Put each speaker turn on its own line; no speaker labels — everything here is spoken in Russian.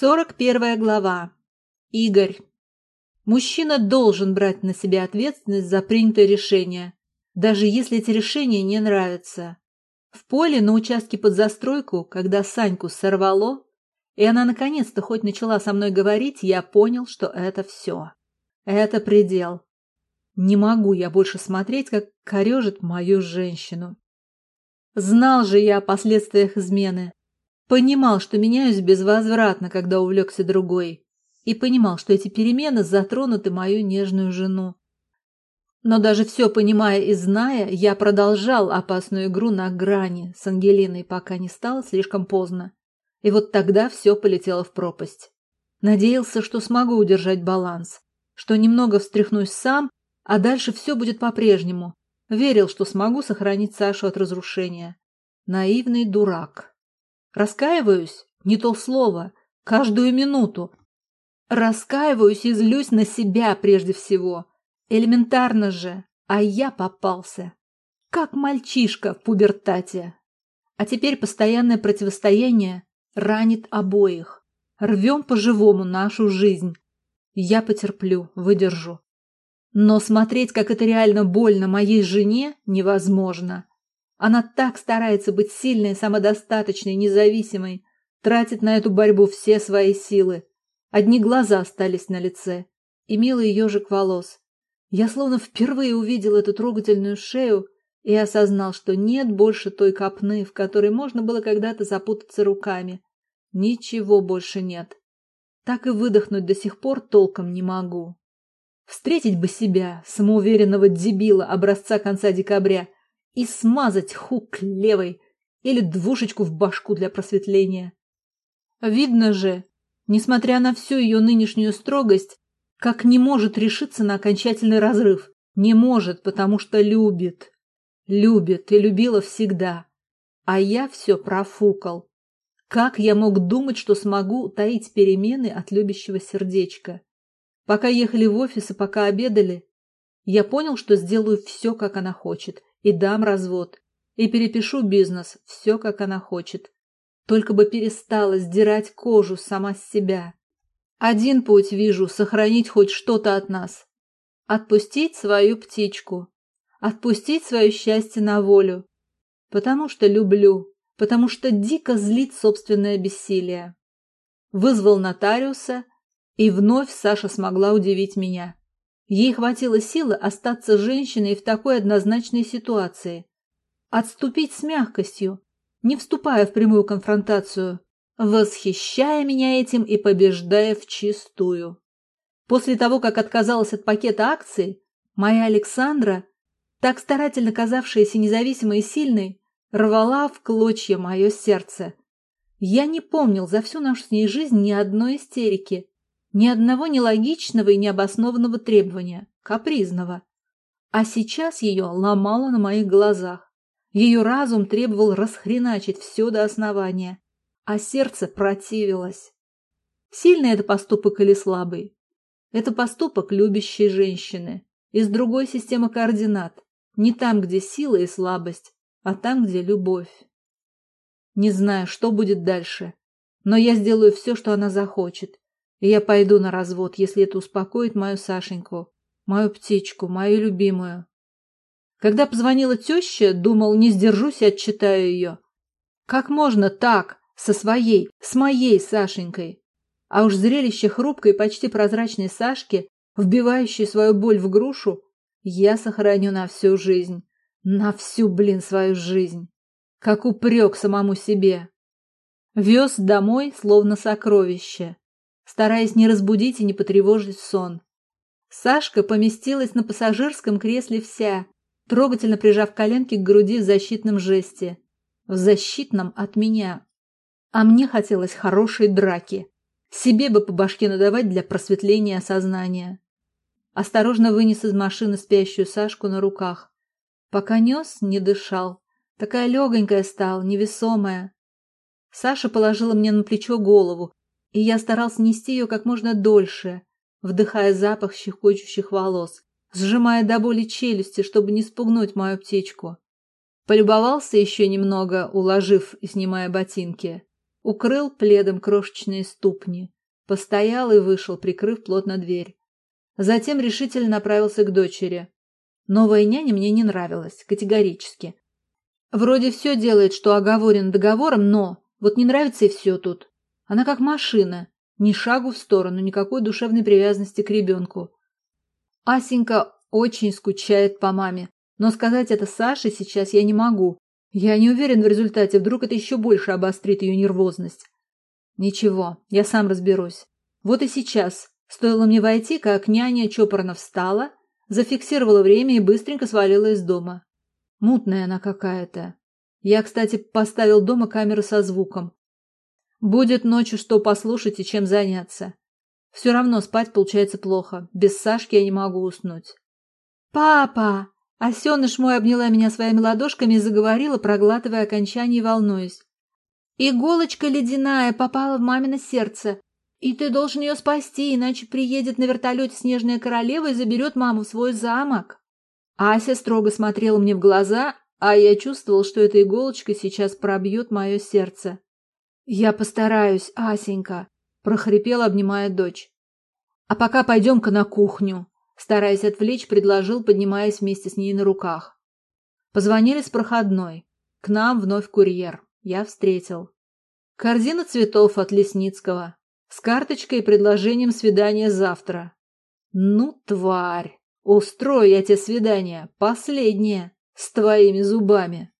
Сорок первая глава. Игорь. Мужчина должен брать на себя ответственность за принятое решение, даже если эти решения не нравятся. В поле на участке под застройку, когда Саньку сорвало, и она наконец-то хоть начала со мной говорить, я понял, что это все. Это предел. Не могу я больше смотреть, как корежит мою женщину. Знал же я о последствиях измены. Понимал, что меняюсь безвозвратно, когда увлекся другой. И понимал, что эти перемены затронут и мою нежную жену. Но даже все понимая и зная, я продолжал опасную игру на грани с Ангелиной, пока не стало слишком поздно. И вот тогда все полетело в пропасть. Надеялся, что смогу удержать баланс, что немного встряхнусь сам, а дальше все будет по-прежнему. Верил, что смогу сохранить Сашу от разрушения. Наивный дурак. Раскаиваюсь? Не то слово. Каждую минуту. Раскаиваюсь и злюсь на себя прежде всего. Элементарно же. А я попался. Как мальчишка в пубертате. А теперь постоянное противостояние ранит обоих. Рвем по-живому нашу жизнь. Я потерплю, выдержу. Но смотреть, как это реально больно моей жене, невозможно. Она так старается быть сильной, самодостаточной, независимой, тратит на эту борьбу все свои силы. Одни глаза остались на лице и милый ежик волос. Я словно впервые увидел эту трогательную шею и осознал, что нет больше той копны, в которой можно было когда-то запутаться руками. Ничего больше нет. Так и выдохнуть до сих пор толком не могу. Встретить бы себя, самоуверенного дебила образца конца декабря, и смазать хук левой или двушечку в башку для просветления. Видно же, несмотря на всю ее нынешнюю строгость, как не может решиться на окончательный разрыв. Не может, потому что любит. Любит и любила всегда. А я все профукал. Как я мог думать, что смогу таить перемены от любящего сердечка? Пока ехали в офис и пока обедали, я понял, что сделаю все, как она хочет, и дам развод, и перепишу бизнес, все, как она хочет. Только бы перестала сдирать кожу сама с себя. Один путь вижу — сохранить хоть что-то от нас. Отпустить свою птичку. Отпустить свое счастье на волю. Потому что люблю. Потому что дико злит собственное бессилие. Вызвал нотариуса, и вновь Саша смогла удивить меня. Ей хватило силы остаться женщиной в такой однозначной ситуации. Отступить с мягкостью, не вступая в прямую конфронтацию, восхищая меня этим и побеждая вчистую. После того, как отказалась от пакета акций, моя Александра, так старательно казавшаяся независимой и сильной, рвала в клочья мое сердце. Я не помнил за всю нашу с ней жизнь ни одной истерики, ни одного нелогичного и необоснованного требования, капризного. А сейчас ее ломало на моих глазах. Ее разум требовал расхреначить все до основания, а сердце противилось. Сильный это поступок или слабый? Это поступок любящей женщины из другой системы координат, не там, где сила и слабость, а там, где любовь. Не знаю, что будет дальше, но я сделаю все, что она захочет, я пойду на развод, если это успокоит мою Сашеньку, мою птичку, мою любимую. Когда позвонила теща, думал, не сдержусь и отчитаю ее. Как можно так, со своей, с моей Сашенькой? А уж зрелище хрупкой, почти прозрачной Сашки, вбивающей свою боль в грушу, я сохраню на всю жизнь. На всю, блин, свою жизнь. Как упрек самому себе. Вез домой, словно сокровище стараясь не разбудить и не потревожить сон. Сашка поместилась на пассажирском кресле вся, трогательно прижав коленки к груди в защитном жесте. В защитном от меня. А мне хотелось хорошей драки. Себе бы по башке надавать для просветления сознания. Осторожно вынес из машины спящую Сашку на руках. Пока нес, не дышал. Такая легонькая стала, невесомая. Саша положила мне на плечо голову, и я старался нести ее как можно дольше, вдыхая запах щекочущих волос, сжимая до боли челюсти, чтобы не спугнуть мою птичку. Полюбовался еще немного, уложив и снимая ботинки. укрыл пледом крошечные ступни, постоял и вышел, прикрыв плотно дверь. Затем решительно направился к дочери. Новая няня мне не нравилась, категорически. Вроде все делает, что оговорено договором, но вот не нравится и все тут. Она как машина, ни шагу в сторону, никакой душевной привязанности к ребенку. Асенька очень скучает по маме, но сказать это Саше сейчас я не могу. Я не уверен в результате, вдруг это еще больше обострит ее нервозность. Ничего, я сам разберусь. Вот и сейчас. Стоило мне войти, как няня чопорно встала, зафиксировала время и быстренько свалила из дома. Мутная она какая-то. Я, кстати, поставил дома камеру со звуком. Будет ночью что послушать и чем заняться. Все равно спать получается плохо. Без Сашки я не могу уснуть. «Папа!» Осеныш мой обняла меня своими ладошками и заговорила, проглатывая окончание и волнуясь. «Иголочка ледяная попала в мамино сердце, и ты должен ее спасти, иначе приедет на вертолете снежная королева и заберет маму в свой замок». Ася строго смотрела мне в глаза, а я чувствовал, что эта иголочка сейчас пробьет мое сердце. «Я постараюсь, Асенька», — прохрипела, обнимая дочь. «А пока пойдем-ка на кухню», — стараясь отвлечь, предложил, поднимаясь вместе с ней на руках. Позвонили с проходной. К нам вновь курьер. Я встретил. Корзина цветов от Лесницкого. С карточкой и предложением свидания завтра. Ну, тварь! Устрою я тебе свидание, последнее, с твоими зубами.